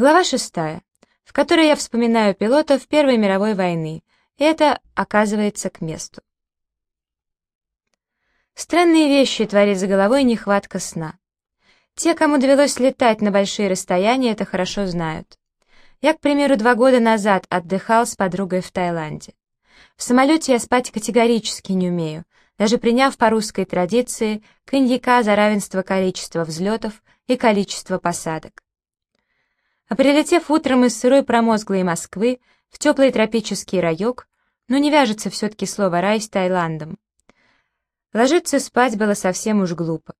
Глава шестая, в которой я вспоминаю пилотов Первой мировой войны, и это оказывается к месту. Странные вещи творит за головой нехватка сна. Те, кому довелось летать на большие расстояния, это хорошо знают. Я, к примеру, два года назад отдыхал с подругой в Таиланде. В самолете я спать категорически не умею, даже приняв по русской традиции коньяка за равенство количества взлетов и количества посадок. А прилетев утром из сырой промозглой Москвы в теплый тропический райок, ну не вяжется все-таки слово «рай» с Таиландом. Ложиться спать было совсем уж глупо.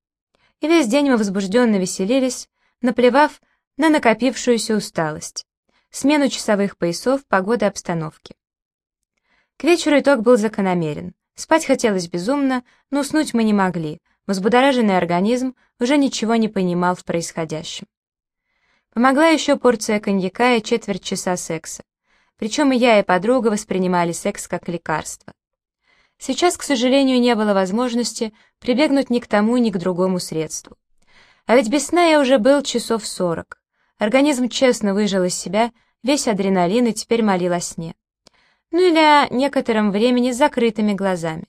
И весь день мы возбужденно веселились, наплевав на накопившуюся усталость, смену часовых поясов, погоды, обстановки. К вечеру итог был закономерен. Спать хотелось безумно, но уснуть мы не могли. Возбудораженный организм уже ничего не понимал в происходящем. Помогла еще порция коньяка и четверть часа секса. Причем и я, и подруга воспринимали секс как лекарство. Сейчас, к сожалению, не было возможности прибегнуть ни к тому, ни к другому средству. А ведь без сна я уже был часов сорок. Организм честно выжил из себя весь адреналин и теперь молил о сне. Ну или о некотором времени с закрытыми глазами.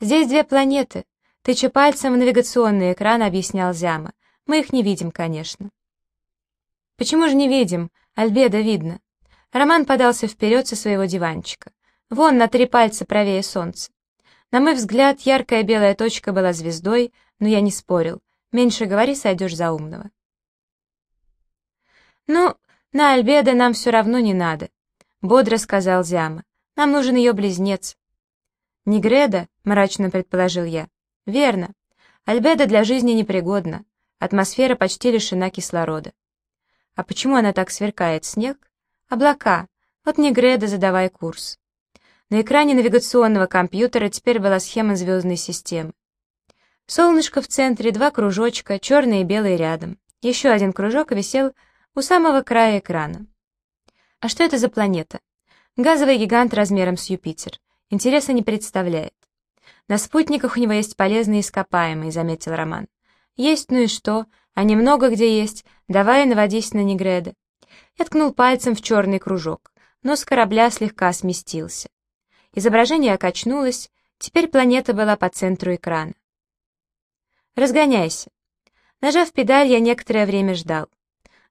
Здесь две планеты. Тыча пальцем в навигационный экран, объяснял Зяма. Мы их не видим, конечно. «Почему же не видим? Альбедо видно». Роман подался вперед со своего диванчика. Вон, на три пальца правее солнца. На мой взгляд, яркая белая точка была звездой, но я не спорил. Меньше говори, сойдешь за умного. «Ну, на Альбедо нам все равно не надо», — бодро сказал Зяма. «Нам нужен ее близнец». «Негреда?» — мрачно предположил я. «Верно. Альбедо для жизни непригодна. Атмосфера почти лишена кислорода. А почему она так сверкает? Снег? Облака. Вот не Греда, задавай курс. На экране навигационного компьютера теперь была схема звездной системы. Солнышко в центре, два кружочка, черный и белый рядом. Еще один кружок висел у самого края экрана. А что это за планета? Газовый гигант размером с Юпитер. Интереса не представляет. На спутниках у него есть полезные ископаемые, заметил Роман. Есть, ну и что? А немного где есть, давай наводись на Негреда. Я ткнул пальцем в черный кружок, но с корабля слегка сместился. Изображение качнулось, теперь планета была по центру экрана. «Разгоняйся». Нажав педаль, я некоторое время ждал.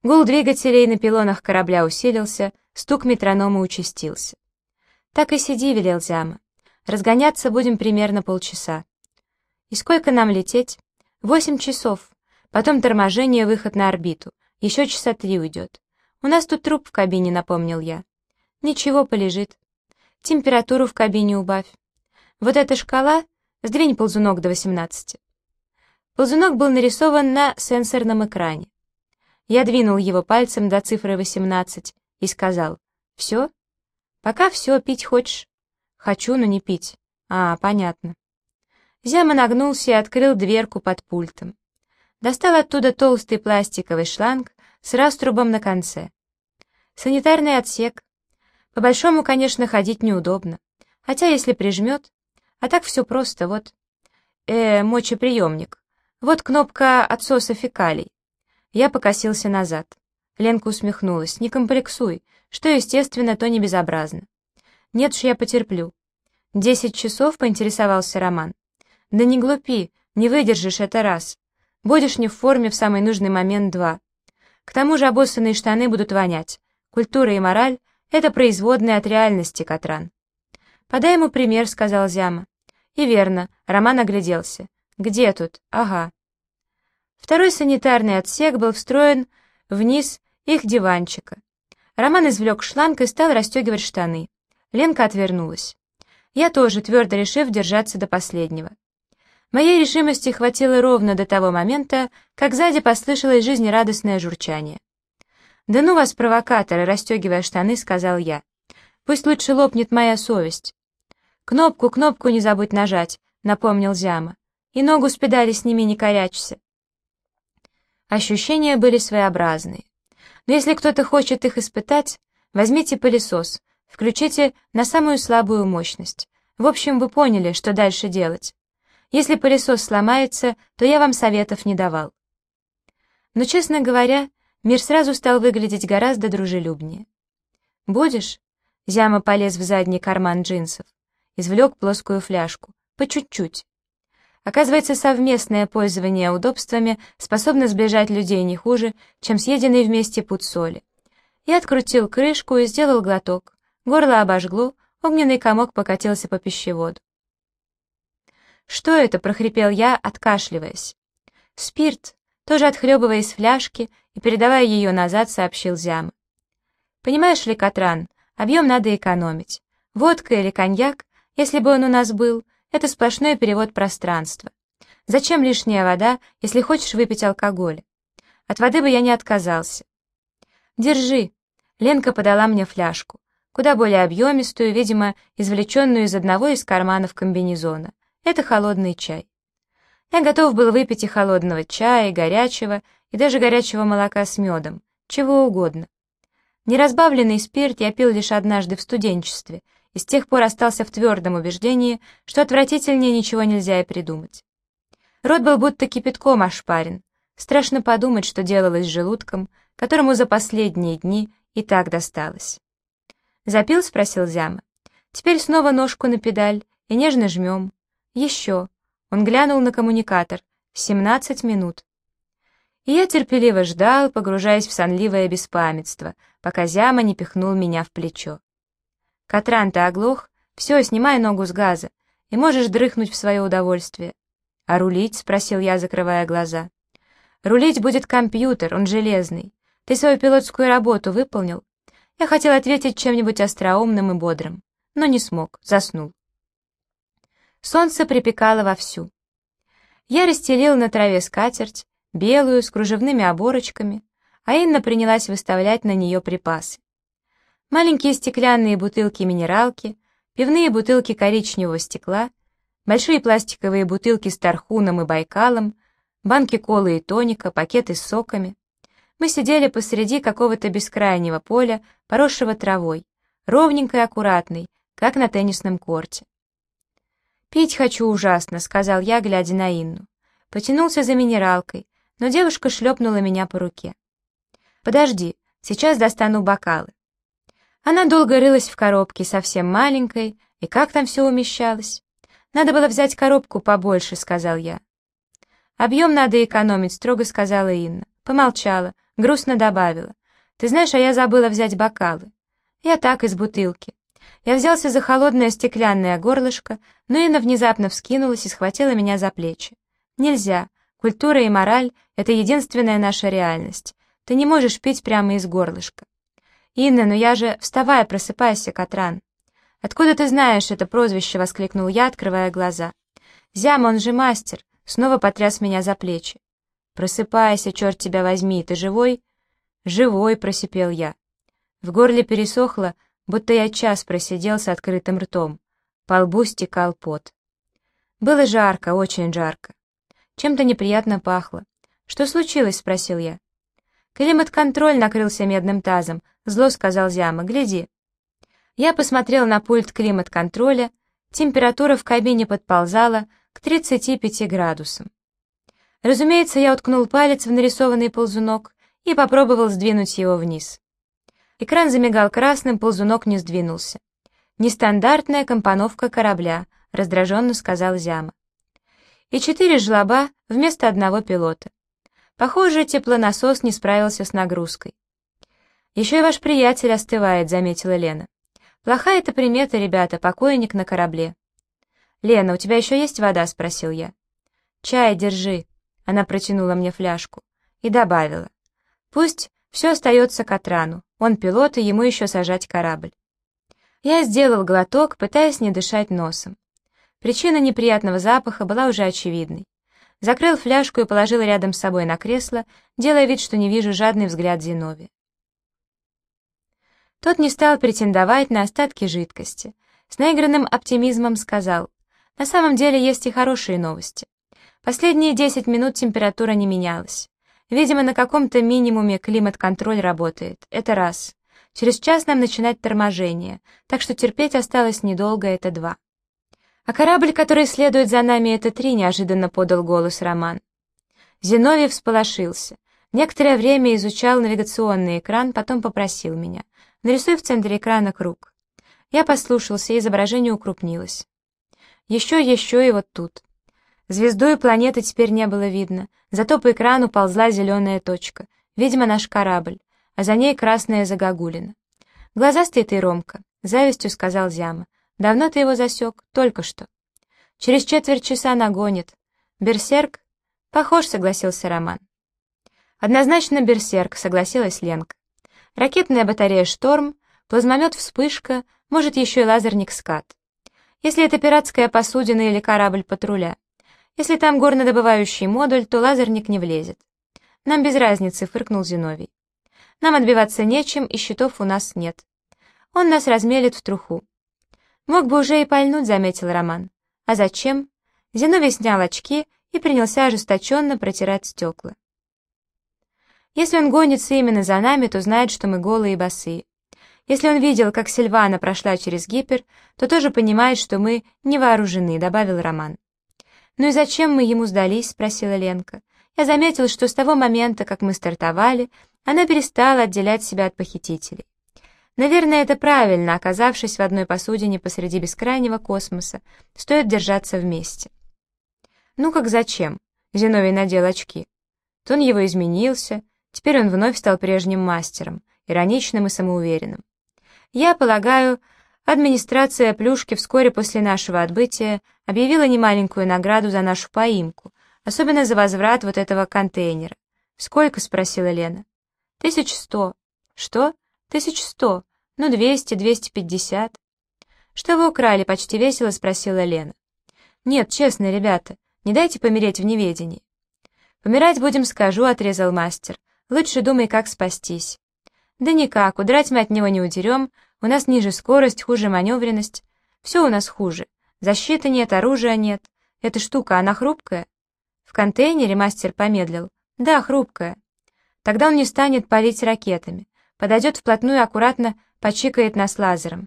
Гул двигателей на пилонах корабля усилился, стук метронома участился. «Так и сиди», — велел Зяма. «Разгоняться будем примерно полчаса». «И сколько нам лететь?» «Восемь часов. Потом торможение, выход на орбиту. Еще часа три уйдет. У нас тут труп в кабине, напомнил я. Ничего, полежит. Температуру в кабине убавь. Вот эта шкала, сдвинь ползунок до 18. Ползунок был нарисован на сенсорном экране. Я двинул его пальцем до цифры 18 и сказал, «Все? Пока все, пить хочешь?» «Хочу, но не пить». «А, понятно». Зяма нагнулся и открыл дверку под пультом достал оттуда толстый пластиковый шланг с раструбом на конце. Санитарный отсек. По-большому, конечно, ходить неудобно. Хотя, если прижмет... А так все просто, вот. Э, мочеприемник. Вот кнопка отсоса фекалий. Я покосился назад. Ленка усмехнулась. Не комплексуй. Что естественно, то не безобразно. Нет ж, я потерплю. Десять часов, поинтересовался Роман. Да не глупи, не выдержишь это раз. Будешь не в форме в самый нужный момент два. К тому же обоссанные штаны будут вонять. Культура и мораль — это производные от реальности, Катран. «Подай ему пример», — сказал Зяма. И верно, Роман огляделся. «Где тут? Ага». Второй санитарный отсек был встроен вниз их диванчика. Роман извлек шланг и стал расстегивать штаны. Ленка отвернулась. Я тоже, твердо решив держаться до последнего. Моей решимости хватило ровно до того момента, как сзади послышалось жизнерадостное журчание. «Да ну вас, провокаторы!» — расстегивая штаны, сказал я. «Пусть лучше лопнет моя совесть». «Кнопку, кнопку не забудь нажать», — напомнил Зяма. «И ногу с педали сними, не корячься». Ощущения были своеобразные. Но если кто-то хочет их испытать, возьмите пылесос, включите на самую слабую мощность. В общем, вы поняли, что дальше делать. Если пылесос сломается, то я вам советов не давал. Но, честно говоря, мир сразу стал выглядеть гораздо дружелюбнее. «Будешь?» Зяма полез в задний карман джинсов. Извлек плоскую фляжку. По чуть-чуть. Оказывается, совместное пользование удобствами способно сближать людей не хуже, чем съеденный вместе пуд соли. Я открутил крышку и сделал глоток. Горло обожгло, огненный комок покатился по пищеводу. «Что это?» — прохрипел я, откашливаясь. «Спирт», тоже отхлебывая из фляжки и передавая ее назад, сообщил Зяма. «Понимаешь ли, Катран, объем надо экономить. Водка или коньяк, если бы он у нас был, это сплошной перевод пространства. Зачем лишняя вода, если хочешь выпить алкоголь? От воды бы я не отказался. Держи. Ленка подала мне фляжку, куда более объемистую, видимо, извлеченную из одного из карманов комбинезона. Это холодный чай. Я готов был выпить и холодного чая, и горячего, и даже горячего молока с медом, чего угодно. Неразбавленный спирт я пил лишь однажды в студенчестве — и с тех пор остался в твердом убеждении, что отвратительнее ничего нельзя и придумать. Рот был будто кипятком ошпарен. Страшно подумать, что делалось с желудком, которому за последние дни и так досталось. «Запил?» — спросил Зяма. «Теперь снова ножку на педаль и нежно жмем. Еще». Он глянул на коммуникатор. «Семнадцать минут». И я терпеливо ждал, погружаясь в сонливое беспамятство, пока Зяма не пихнул меня в плечо. Катран, ты оглох? Все, снимай ногу с газа, и можешь дрыхнуть в свое удовольствие. А рулить? — спросил я, закрывая глаза. Рулить будет компьютер, он железный. Ты свою пилотскую работу выполнил? Я хотел ответить чем-нибудь остроумным и бодрым, но не смог, заснул. Солнце припекало вовсю. Я расстелил на траве скатерть, белую, с кружевными оборочками, а Инна принялась выставлять на нее припасы. Маленькие стеклянные бутылки-минералки, пивные бутылки коричневого стекла, большие пластиковые бутылки с Тархуном и Байкалом, банки колы и тоника, пакеты с соками. Мы сидели посреди какого-то бескрайнего поля, поросшего травой, ровненькой и аккуратной, как на теннисном корте. «Пить хочу ужасно», — сказал я, глядя на Инну. Потянулся за минералкой, но девушка шлепнула меня по руке. «Подожди, сейчас достану бокалы». Она долго рылась в коробке, совсем маленькой, и как там все умещалось? «Надо было взять коробку побольше», — сказал я. «Объем надо экономить», — строго сказала Инна. Помолчала, грустно добавила. «Ты знаешь, а я забыла взять бокалы». Я так, из бутылки. Я взялся за холодное стеклянное горлышко, но Инна внезапно вскинулась и схватила меня за плечи. «Нельзя. Культура и мораль — это единственная наша реальность. Ты не можешь пить прямо из горлышка. «Инна, ну я же... Вставай, просыпайся, Катран!» «Откуда ты знаешь это прозвище?» — воскликнул я, открывая глаза. «Зяма, он же мастер!» — снова потряс меня за плечи. «Просыпайся, черт тебя возьми, ты живой?» «Живой!» — просипел я. В горле пересохло, будто я час просидел с открытым ртом. По лбу стекал пот. Было жарко, очень жарко. Чем-то неприятно пахло. «Что случилось?» — спросил я. «Климат-контроль накрылся медным тазом», — зло сказал Зяма. «Гляди». Я посмотрел на пульт климат-контроля. Температура в кабине подползала к 35 градусам. Разумеется, я уткнул палец в нарисованный ползунок и попробовал сдвинуть его вниз. Экран замигал красным, ползунок не сдвинулся. «Нестандартная компоновка корабля», — раздраженно сказал Зяма. И четыре жлоба вместо одного пилота. Похоже, теплонасос не справился с нагрузкой. «Еще и ваш приятель остывает», — заметила Лена. «Плохая это примета, ребята, покойник на корабле». «Лена, у тебя еще есть вода?» — спросил я. «Чай, держи». Она протянула мне фляжку и добавила. «Пусть все остается Катрану. Он пилот, и ему еще сажать корабль». Я сделал глоток, пытаясь не дышать носом. Причина неприятного запаха была уже очевидной закрыл фляжку и положил рядом с собой на кресло, делая вид, что не вижу жадный взгляд Зиновия. Тот не стал претендовать на остатки жидкости. С наигранным оптимизмом сказал, «На самом деле есть и хорошие новости. Последние 10 минут температура не менялась. Видимо, на каком-то минимуме климат-контроль работает. Это раз. Через час нам начинать торможение, так что терпеть осталось недолго, это два. «А корабль, который следует за нами, это три», — неожиданно подал голос Роман. Зиновий всполошился. Некоторое время изучал навигационный экран, потом попросил меня. «Нарисуй в центре экрана круг». Я послушался, и изображение укрупнилось. Еще, еще и вот тут. Звезду и планеты теперь не было видно, зато по экрану ползла зеленая точка, видимо, наш корабль, а за ней красная загогулина. «Глазастый ты, Ромка», — завистью сказал Зяма. «Давно ты его засек? Только что». «Через четверть часа нагонит». «Берсерк?» «Похож», — согласился Роман. «Однозначно берсерк», — согласилась Ленка. «Ракетная батарея «Шторм», плазмомет «Вспышка», может, еще и лазерник «Скат». Если это пиратская посудина или корабль патруля. Если там горнодобывающий модуль, то лазерник не влезет. Нам без разницы, фыркнул Зиновий. Нам отбиваться нечем, и щитов у нас нет. Он нас размелит в труху. Мог бы уже и пальнуть, заметил Роман. А зачем? Зиновий снял очки и принялся ожесточенно протирать стекла. Если он гонится именно за нами, то знает, что мы голые и босые. Если он видел, как Сильвана прошла через гипер, то тоже понимает, что мы не вооружены», — добавил Роман. «Ну и зачем мы ему сдались?» — спросила Ленка. «Я заметил, что с того момента, как мы стартовали, она перестала отделять себя от похитителей. Наверное, это правильно, оказавшись в одной посудине посреди бескрайнего космоса, стоит держаться вместе». «Ну как зачем?» — Зиновий надел очки. Тон его изменился, теперь он вновь стал прежним мастером, ироничным и самоуверенным. Я полагаю, администрация Плюшки вскоре после нашего отбытия объявила немаленькую награду за нашу поимку, особенно за возврат вот этого контейнера. «Сколько?» — спросила Лена. «Тысяч сто». «Что?» «Тысяч сто. Ну, двести, двести пятьдесят». «Что вы украли?» — почти весело спросила Лена. «Нет, честно, ребята, не дайте помереть в неведении». «Помирать будем, скажу», — отрезал мастер. «Лучше думай, как спастись». «Да никак, удрать мы от него не удерем, у нас ниже скорость, хуже маневренность. Все у нас хуже. Защиты нет, оружия нет. Эта штука, она хрупкая? В контейнере мастер помедлил. Да, хрупкая. Тогда он не станет палить ракетами. Подойдет вплотную аккуратно почикает нас лазером.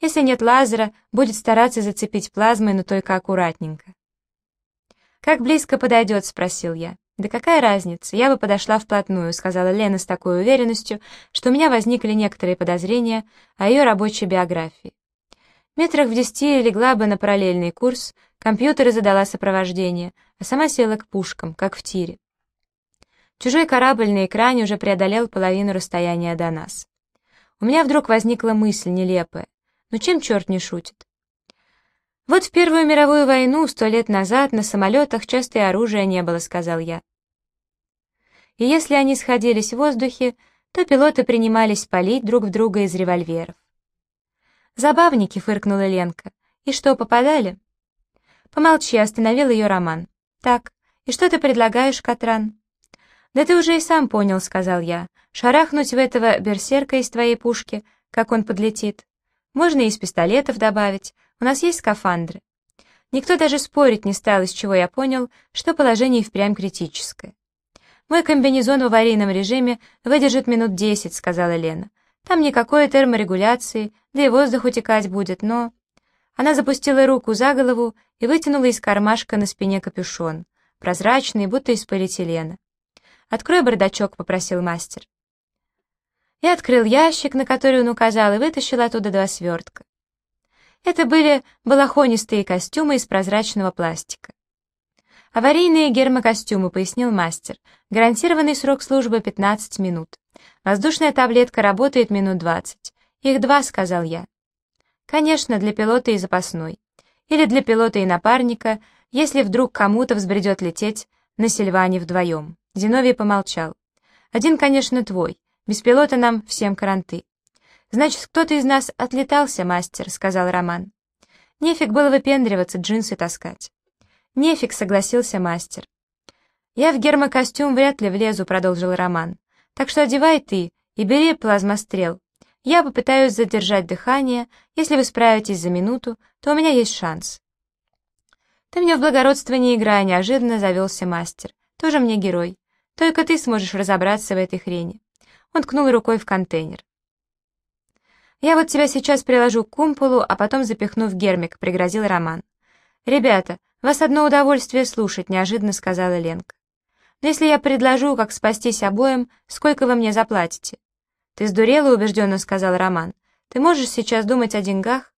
Если нет лазера, будет стараться зацепить плазмой, но только аккуратненько. «Как близко подойдет?» — спросил я. «Да какая разница? Я бы подошла вплотную», — сказала Лена с такой уверенностью, что у меня возникли некоторые подозрения о ее рабочей биографии. Метрах в десяти легла бы на параллельный курс, компьютеры задала сопровождение, а сама села к пушкам, как в тире. Чужой корабль на экране уже преодолел половину расстояния до нас. У меня вдруг возникла мысль нелепая. Ну чем черт не шутит? Вот в Первую мировую войну сто лет назад на самолетах часто и оружия не было, сказал я и если они сходились в воздухе, то пилоты принимались палить друг в друга из револьверов. «Забавники», — фыркнула Ленка. «И что, попадали?» «Помолчи», — остановил ее Роман. «Так, и что ты предлагаешь, Катран?» «Да ты уже и сам понял», — сказал я. «Шарахнуть в этого берсерка из твоей пушки, как он подлетит. Можно и из пистолетов добавить. У нас есть скафандры». Никто даже спорить не стал, из чего я понял, что положение впрямь критическое. «Мой комбинезон в аварийном режиме выдержит минут десять», — сказала Лена. «Там никакой терморегуляции, да и воздух утекать будет, но...» Она запустила руку за голову и вытянула из кармашка на спине капюшон, прозрачный, будто из полиэтилена. «Открой бардачок», — попросил мастер. Я открыл ящик, на который он указал, и вытащил оттуда два свертка. Это были балахонистые костюмы из прозрачного пластика. «Аварийные гермокостюмы», — пояснил мастер. «Гарантированный срок службы 15 минут. Воздушная таблетка работает минут 20. Их два», — сказал я. «Конечно, для пилота и запасной. Или для пилота и напарника, если вдруг кому-то взбредет лететь на Сильване вдвоем». Зиновий помолчал. «Один, конечно, твой. Без пилота нам всем каранты». «Значит, кто-то из нас отлетался, мастер», — сказал Роман. «Нефиг было выпендриваться, джинсы таскать». «Нефиг», — согласился мастер. «Я в гермокостюм вряд ли влезу», — продолжил Роман. «Так что одевай ты и бери плазмострел. Я попытаюсь задержать дыхание. Если вы справитесь за минуту, то у меня есть шанс». «Ты мне в благородство не играй», — неожиданно завелся мастер. «Тоже мне герой. Только ты сможешь разобраться в этой хрени». Он ткнул рукой в контейнер. «Я вот тебя сейчас приложу к кумполу, а потом запихну в гермик», — пригрозил Роман. «Ребята, вас одно удовольствие слушать», — неожиданно сказала Ленка. Но если я предложу, как спастись обоим, сколько вы мне заплатите?» «Ты сдурела?» — убежденно сказал Роман. «Ты можешь сейчас думать о деньгах?»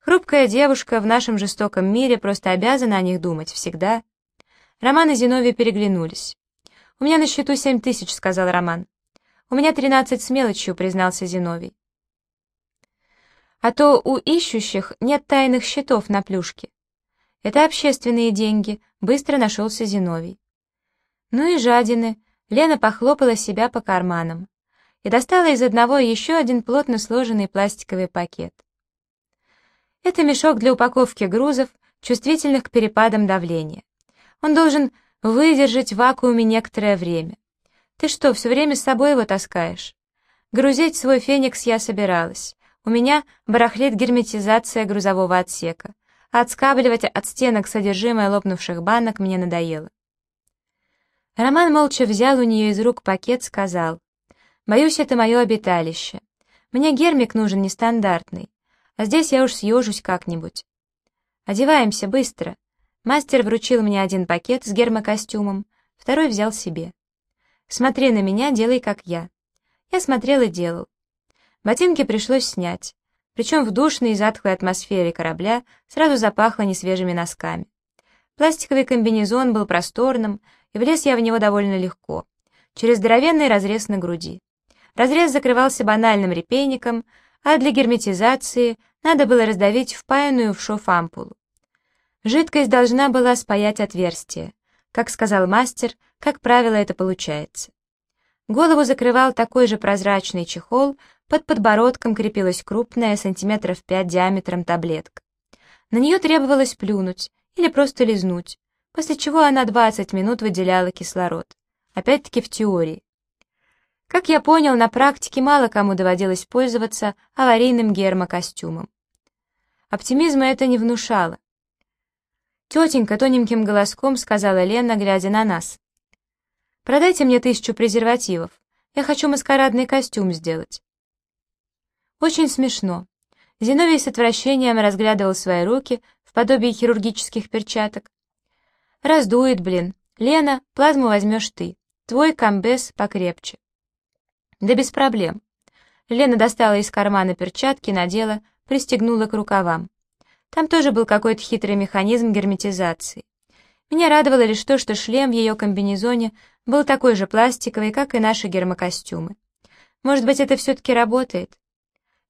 Хрупкая девушка в нашем жестоком мире просто обязана о них думать всегда. Роман и Зиновий переглянулись. «У меня на счету семь тысяч», — сказал Роман. «У меня тринадцать с мелочью», — признался Зиновий. «А то у ищущих нет тайных счетов на плюшке». «Это общественные деньги», — быстро нашелся Зиновий. «Ну и жадины», — Лена похлопала себя по карманам и достала из одного еще один плотно сложенный пластиковый пакет. Это мешок для упаковки грузов, чувствительных к перепадам давления. Он должен выдержать в вакууме некоторое время. Ты что, все время с собой его таскаешь? Грузить свой феникс я собиралась. У меня барахлит герметизация грузового отсека. А отскабливать от стенок содержимое лопнувших банок мне надоело. Роман молча взял у нее из рук пакет, сказал, «Боюсь, это мое обиталище. Мне гермик нужен нестандартный, а здесь я уж съежусь как-нибудь. Одеваемся быстро». Мастер вручил мне один пакет с гермокостюмом, второй взял себе. «Смотри на меня, делай как я». Я смотрел и делал. Ботинки пришлось снять, причем в душной и затхлой атмосфере корабля сразу запахло несвежими носками. Пластиковый комбинезон был просторным, и влез я в него довольно легко, через здоровенный разрез на груди. Разрез закрывался банальным репейником, а для герметизации надо было раздавить впаянную в шов ампулу. Жидкость должна была спаять отверстие. Как сказал мастер, как правило, это получается. Голову закрывал такой же прозрачный чехол, под подбородком крепилась крупная, сантиметров пять диаметром таблетка. На нее требовалось плюнуть или просто лизнуть, после чего она 20 минут выделяла кислород. Опять-таки в теории. Как я понял, на практике мало кому доводилось пользоваться аварийным гермокостюмом. Оптимизма это не внушало. «Тетенька», — тоненьким голоском сказала Лена, глядя на нас. «Продайте мне тысячу презервативов. Я хочу маскарадный костюм сделать». Очень смешно. Зиновий с отвращением разглядывал свои руки в подобии хирургических перчаток. «Раздует, блин. Лена, плазму возьмешь ты. Твой комбез покрепче». «Да без проблем». Лена достала из кармана перчатки, надела, пристегнула к рукавам. Там тоже был какой-то хитрый механизм герметизации. Меня радовало лишь то, что шлем в ее комбинезоне был такой же пластиковый, как и наши гермокостюмы. Может быть, это все-таки работает?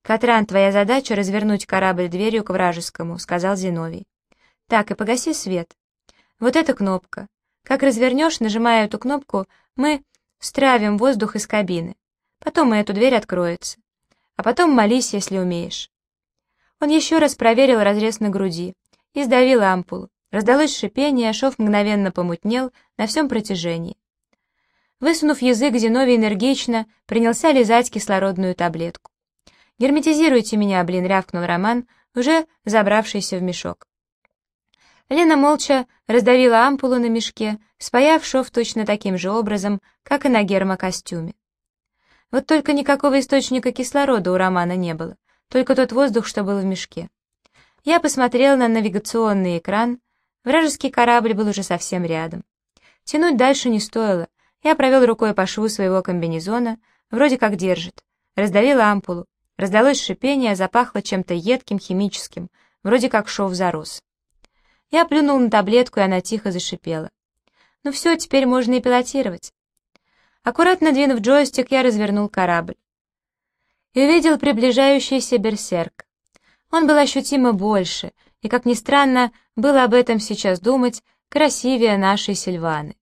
«Катран, твоя задача — развернуть корабль дверью к вражескому», — сказал Зиновий. «Так, и погаси свет. Вот эта кнопка. Как развернешь, нажимая эту кнопку, мы стравим воздух из кабины. Потом и эту дверь откроется. А потом молись, если умеешь». Он еще раз проверил разрез на груди и сдавил ампулу. Раздалось шипение, шов мгновенно помутнел на всем протяжении. Высунув язык, Зиновий энергично принялся лизать кислородную таблетку. «Герметизируйте меня, блин», — рявкнул Роман, уже забравшийся в мешок. Лена молча раздавила ампулу на мешке, спаяв шов точно таким же образом, как и на гермокостюме. Вот только никакого источника кислорода у Романа не было только тот воздух, что был в мешке. Я посмотрел на навигационный экран, вражеский корабль был уже совсем рядом. Тянуть дальше не стоило, я провел рукой по шву своего комбинезона, вроде как держит, раздавил ампулу, раздалось шипение, запахло чем-то едким, химическим, вроде как шов зарос. Я плюнул на таблетку, и она тихо зашипела. Ну все, теперь можно и пилотировать. Аккуратно двинув джойстик, я развернул корабль и увидел приближающийся берсерк. Он был ощутимо больше, и, как ни странно, было об этом сейчас думать, красивее нашей Сильваны.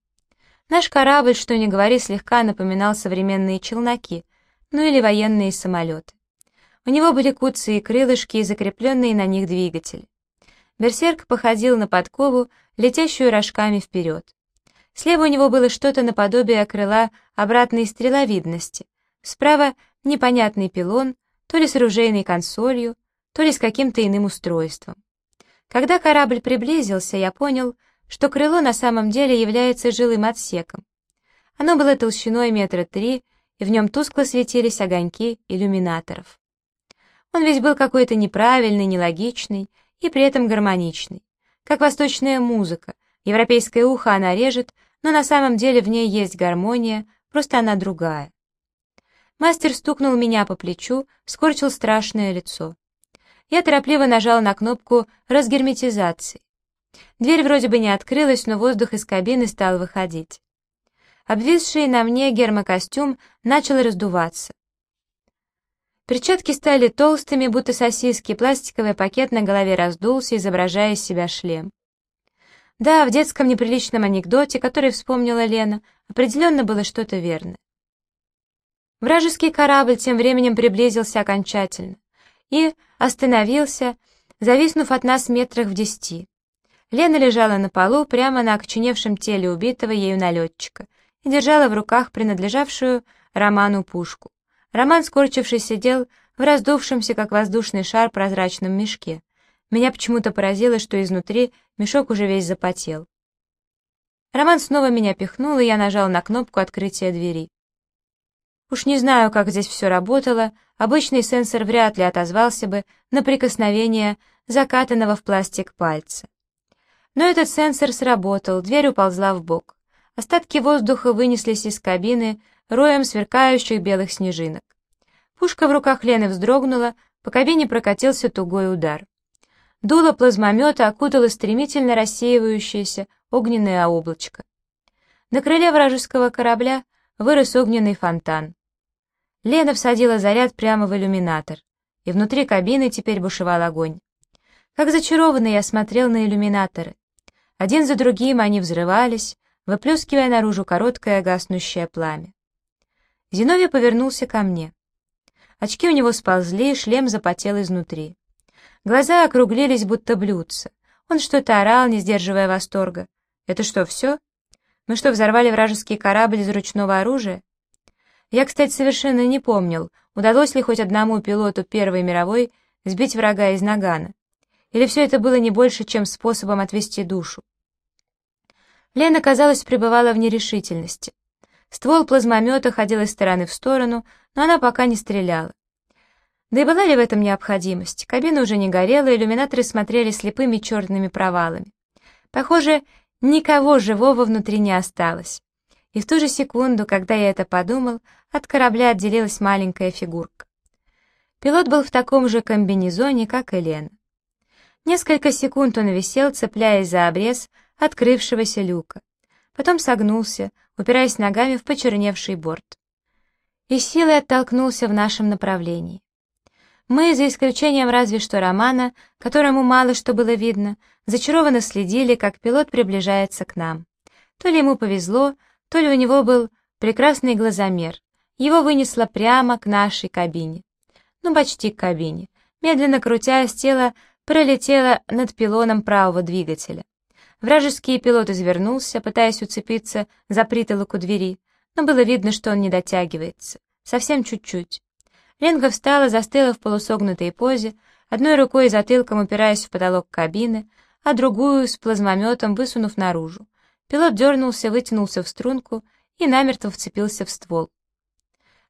Наш корабль, что ни говори, слегка напоминал современные челноки, ну или военные самолеты. У него были куцые крылышки и закрепленные на них двигатели. Берсерк походил на подкову, летящую рожками вперед. Слева у него было что-то наподобие крыла обратной стреловидности. Справа непонятный пилон, то ли с оружейной консолью, то ли с каким-то иным устройством. Когда корабль приблизился, я понял, что крыло на самом деле является жилым отсеком. Оно было толщиной метра три, и в нем тускло светились огоньки иллюминаторов. Он весь был какой-то неправильный, нелогичный и при этом гармоничный. Как восточная музыка, европейское ухо она режет, но на самом деле в ней есть гармония, просто она другая. Мастер стукнул меня по плечу, скорчил страшное лицо. Я торопливо нажал на кнопку разгерметизации. Дверь вроде бы не открылась, но воздух из кабины стал выходить. Обвисший на мне гермокостюм начал раздуваться. Перчатки стали толстыми, будто сосиски, пластиковый пакет на голове раздулся, изображая из себя шлем. Да, в детском неприличном анекдоте, который вспомнила Лена, определенно было что-то верное. Вражеский корабль тем временем приблизился окончательно и остановился, зависнув от нас метрах в десяти. Лена лежала на полу прямо на окоченевшем теле убитого ею налетчика и держала в руках принадлежавшую Роману пушку. Роман, скорчившись, сидел в раздувшемся, как воздушный шар, прозрачном мешке. Меня почему-то поразило, что изнутри мешок уже весь запотел. Роман снова меня пихнул, и я нажал на кнопку открытия двери. Уж не знаю, как здесь все работало, обычный сенсор вряд ли отозвался бы на прикосновение закатанного в пластик пальца. Но этот сенсор сработал, дверь уползла в бок. Остатки воздуха вынеслись из кабины, роем сверкающих белых снежинок. Пушка в руках Лены вздрогнула, по кабине прокатился тугой удар. Дуло плазмомета окутало стремительно рассеивающееся огненное облачко. На крыле вражеского корабля вырос огненный фонтан. Лена всадила заряд прямо в иллюминатор, и внутри кабины теперь бушевал огонь. Как зачарованный я смотрел на иллюминаторы. Один за другим они взрывались, выплескивая наружу короткое гаснущее пламя. Зиновий повернулся ко мне. Очки у него сползли, шлем запотел изнутри. Глаза округлились, будто блюдца. Он что-то орал, не сдерживая восторга. «Это что, все? Мы что, взорвали вражеский корабль из ручного оружия?» Я, кстати, совершенно не помнил, удалось ли хоть одному пилоту Первой мировой сбить врага из Нагана. Или все это было не больше, чем способом отвести душу. Лена, казалось, пребывала в нерешительности. Ствол плазмомета ходил из стороны в сторону, но она пока не стреляла. Да и была ли в этом необходимость? Кабина уже не горела, иллюминаторы смотрели слепыми черными провалами. Похоже, никого живого внутри не осталось. И в ту же секунду, когда я это подумал, от корабля отделилась маленькая фигурка. Пилот был в таком же комбинезоне, как и Лена. Несколько секунд он висел, цепляясь за обрез открывшегося люка. Потом согнулся, упираясь ногами в почерневший борт. И силой оттолкнулся в нашем направлении. Мы, за исключением разве что Романа, которому мало что было видно, зачарованно следили, как пилот приближается к нам. То ли ему повезло, то ли у него был прекрасный глазомер. Его вынесло прямо к нашей кабине. Ну, почти к кабине. Медленно крутясь, тело пролетело над пилоном правого двигателя. Вражеский пилот извернулся, пытаясь уцепиться за притолоку двери, но было видно, что он не дотягивается. Совсем чуть-чуть. Ленга встала, застыла в полусогнутой позе, одной рукой и затылком упираясь в потолок кабины, а другую с плазмометом высунув наружу. Пилот дернулся, вытянулся в струнку и намертво вцепился в ствол.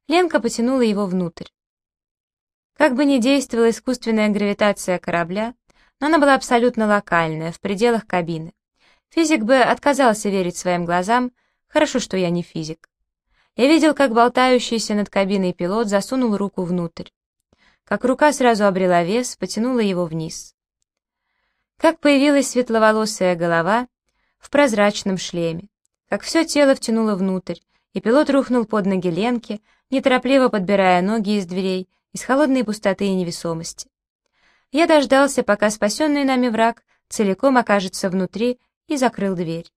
Ленка потянула его внутрь. Как бы ни действовала искусственная гравитация корабля, но она была абсолютно локальная, в пределах кабины. Физик бы отказался верить своим глазам, хорошо, что я не физик. Я видел, как болтающийся над кабиной пилот засунул руку внутрь. Как рука сразу обрела вес, потянула его вниз. Как появилась светловолосая голова в прозрачном шлеме. Как все тело втянуло внутрь, и пилот рухнул под ноги Ленки, неторопливо подбирая ноги из дверей, из холодной пустоты и невесомости. Я дождался, пока спасенный нами враг целиком окажется внутри и закрыл дверь.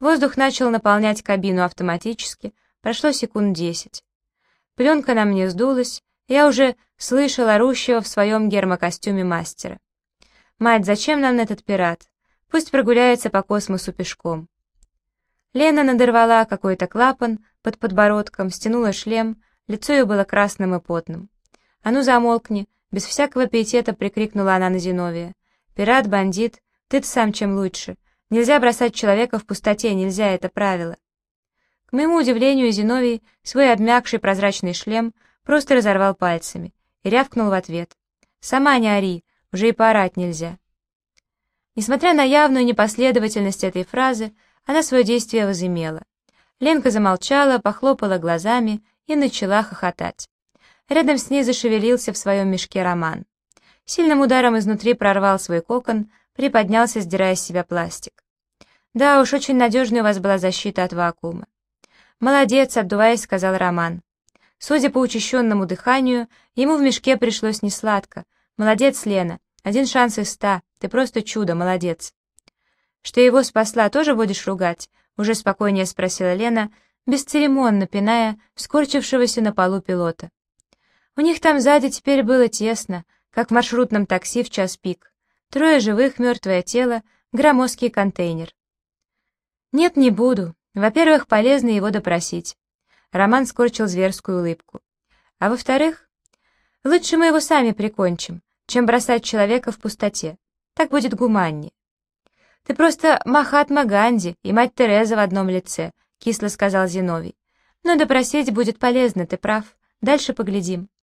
Воздух начал наполнять кабину автоматически, прошло секунд десять. Пленка на мне сдулась, я уже слышал орущего в своем гермокостюме мастера. «Мать, зачем нам этот пират? Пусть прогуляется по космосу пешком». Лена надорвала какой-то клапан под подбородком, стянула шлем, лицо ее было красным и потным. «А ну замолкни!» — без всякого пиетета прикрикнула она на Зиновия. «Пират, бандит, ты-то сам чем лучше. Нельзя бросать человека в пустоте, нельзя, это правило. К моему удивлению, Зиновий свой обмякший прозрачный шлем просто разорвал пальцами и рявкнул в ответ. «Сама не ори, уже и поорать нельзя». Несмотря на явную непоследовательность этой фразы, Она свое действие возымела. Ленка замолчала, похлопала глазами и начала хохотать. Рядом с ней зашевелился в своем мешке Роман. Сильным ударом изнутри прорвал свой кокон, приподнялся, сдирая с себя пластик. «Да уж, очень надежная у вас была защита от вакуума». «Молодец», — отдуваясь, сказал Роман. Судя по учащенному дыханию, ему в мешке пришлось несладко. «Молодец, Лена. Один шанс из ста. Ты просто чудо, молодец». «Что его спасла, тоже будешь ругать?» — уже спокойнее спросила Лена, бесцеремонно пиная скорчившегося на полу пилота. У них там сзади теперь было тесно, как в маршрутном такси в час пик. Трое живых, мертвое тело, громоздкий контейнер. «Нет, не буду. Во-первых, полезно его допросить». Роман скорчил зверскую улыбку. «А во-вторых, лучше мы его сами прикончим, чем бросать человека в пустоте. Так будет гуманнее». «Ты просто Махатма Ганди и мать Тереза в одном лице», — кисло сказал Зиновий. «Но допросить будет полезно, ты прав. Дальше поглядим».